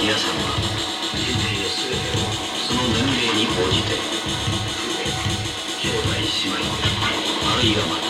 皆さんは人生の全てをその年齢に応じて兄弟姉妹あるいはまた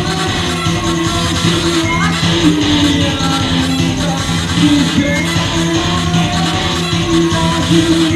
you